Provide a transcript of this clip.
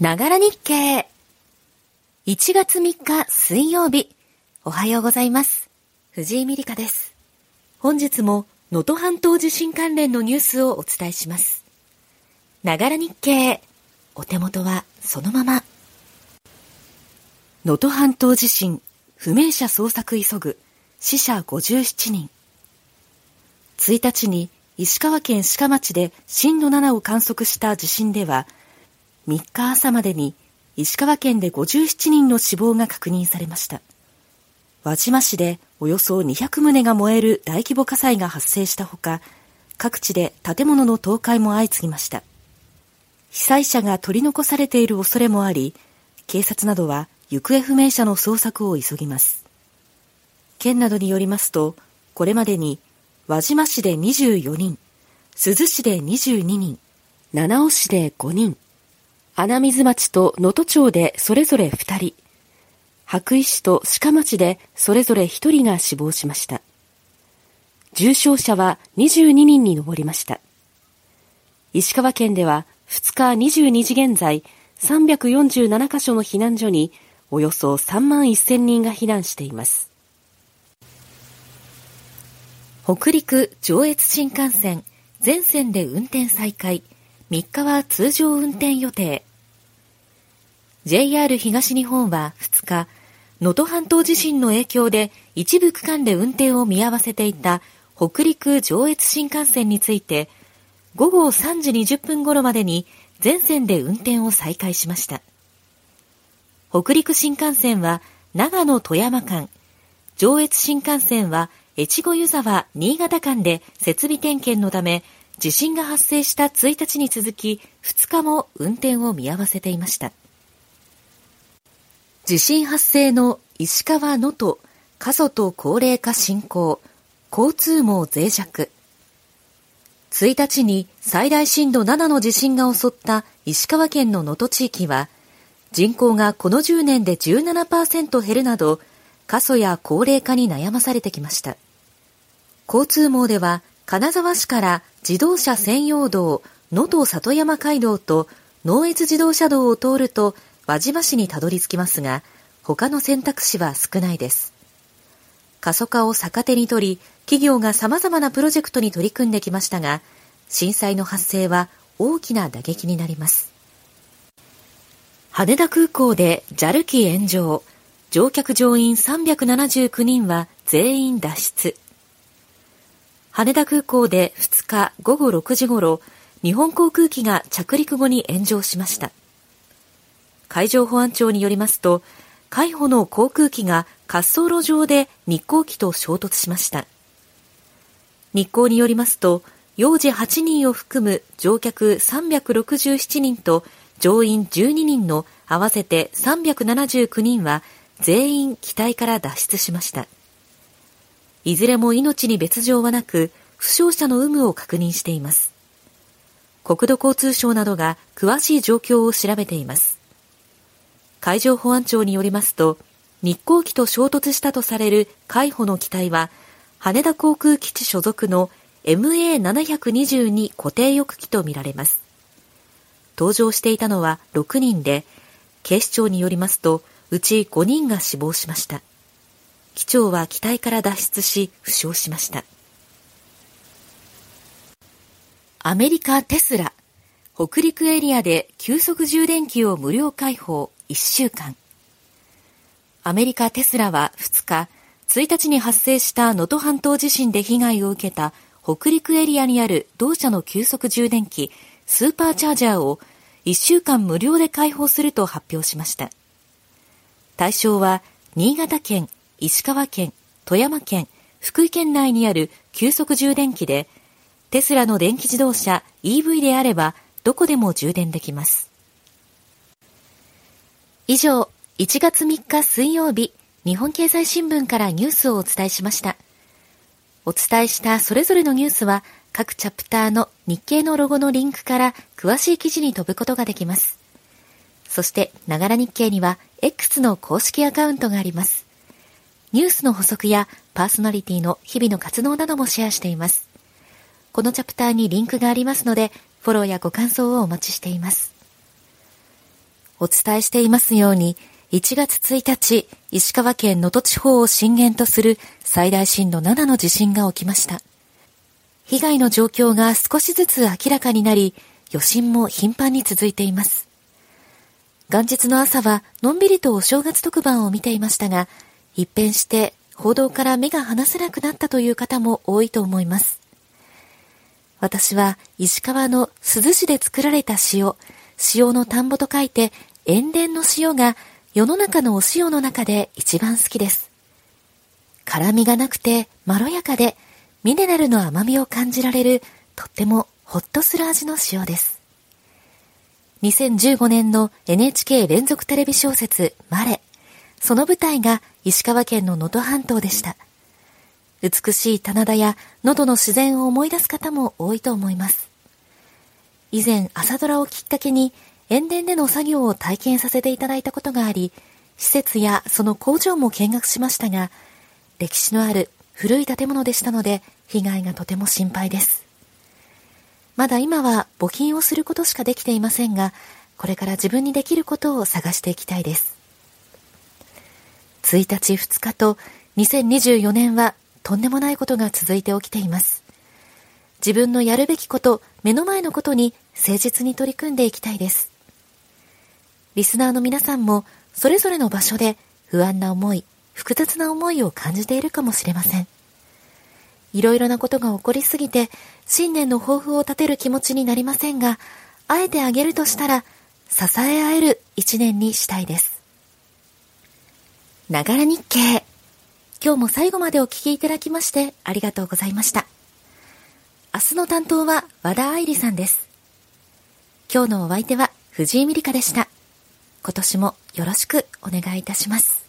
ながら日経。1月3日水曜日。おはようございます。藤井美里香です。本日も能登半島地震関連のニュースをお伝えします。ながら日経。お手元はそのまま。能登半島地震、不明者捜索急ぐ、死者57人。1日に石川県鹿町で震度7を観測した地震では、3日朝までに石川県で57人の死亡が確認されました。輪島市でおよそ200棟が燃える大規模火災が発生したほか、各地で建物の倒壊も相次ぎました。被災者が取り残されている恐れもあり、警察などは行方不明者の捜索を急ぎます。県などによりますと、これまでに輪島市で24人、珠洲市で22人、七尾市で5人、穴水町と能登町でそれぞれ2人、白衣市と鹿町でそれぞれ1人が死亡しました。重症者は22人に上りました。石川県では2日22時現在、347カ所の避難所におよそ3万1000人が避難しています。北陸上越新幹線全線で運転再開、3日は通常運転予定。JR 東日本は2日、能登半島地震の影響で一部区間で運転を見合わせていた北陸上越新幹線について、午後3時20分頃までに全線で運転を再開しました。北陸新幹線は長野富山間、上越新幹線は越後湯沢新潟間で設備点検のため、地震が発生した1日に続き2日も運転を見合わせていました。地震発生の石川能登過疎と高齢化進行交通網脆弱。1日に最大震度7の地震が襲った石川県の能登地域は人口がこの10年で17%減るなど過疎や高齢化に悩まされてきました。交通網では金沢市から自動車専用道能登里山街道と農越自動車道を通ると輪島市にたどり着きますが、他の選択肢は少ないです。過疎化を逆手に取り、企業が様々なプロジェクトに取り組んできましたが、震災の発生は大きな打撃になります。羽田空港で JAL 機炎上、乗客乗員379人は全員脱出。羽田空港で2日午後6時ごろ、日本航空機が着陸後に炎上しました。海上保安庁によりますと、海保の航空機が滑走路上で日航機と衝突しました。日航によりますと、幼児8人を含む乗客367人と乗員12人の合わせて379人は全員機体から脱出しました。いずれも命に別状はなく、負傷者の有無を確認しています。国土交通省などが詳しい状況を調べています。海上保安庁によりますと、日航機と衝突したとされる海保の機体は、羽田航空基地所属の MA722 固定翼機とみられます。搭乗していたのは6人で、警視庁によりますと、うち5人が死亡しました。機長は機体から脱出し、負傷しました。アメリカテスラ、北陸エリアで急速充電器を無料開放。1週間。アメリカテスラは2日、1日に発生した能登半島地震で被害を受けた北陸エリアにある同社の急速充電器スーパーチャージャーを1週間無料で開放すると発表しました。対象は新潟県、石川県、富山県、福井県内にある急速充電器で、テスラの電気自動車 EV であればどこでも充電できます。以上、1月3日水曜日、日本経済新聞からニュースをお伝えしました。お伝えしたそれぞれのニュースは、各チャプターの日経のロゴのリンクから詳しい記事に飛ぶことができます。そして、ながら日経には X の公式アカウントがあります。ニュースの補足やパーソナリティの日々の活動などもシェアしています。このチャプターにリンクがありますので、フォローやご感想をお待ちしています。お伝えしていますように、1月1日、石川県能登地方を震源とする最大震度7の地震が起きました。被害の状況が少しずつ明らかになり、余震も頻繁に続いています。元日の朝はのんびりとお正月特番を見ていましたが、一変して報道から目が離せなくなったという方も多いと思います。私は石川の珠洲市で作られた塩、塩の田んぼと書いて塩田の塩が世の中のお塩の中で一番好きです。辛みがなくてまろやかでミネラルの甘みを感じられるとってもほっとする味の塩です。2015年の NHK 連続テレビ小説マレ。その舞台が石川県の能登半島でした。美しい棚田や能登の自然を思い出す方も多いと思います。以前朝ドラをきっかけに塩田での作業を体験させていただいたことがあり、施設やその工場も見学しましたが、歴史のある古い建物でしたので被害がとても心配です。まだ今は募金をすることしかできていませんが、これから自分にできることを探していきたいです。1日2日と2024年はとんでもないことが続いて起きています。自分のやるべきこと、目の前のことに誠実に取り組んでいきたいです。リスナーの皆さんもそれぞれの場所で不安な思い、複雑な思いを感じているかもしれません。いろいろなことが起こりすぎて新年の抱負を立てる気持ちになりませんが、あえてあげるとしたら支え合える一年にしたいです。ながら日経。今日も最後までお聞きいただきましてありがとうございました。明日の担当は和田愛理さんです。今日のお相手は藤井美里香でした。今年もよろしくお願いいたします。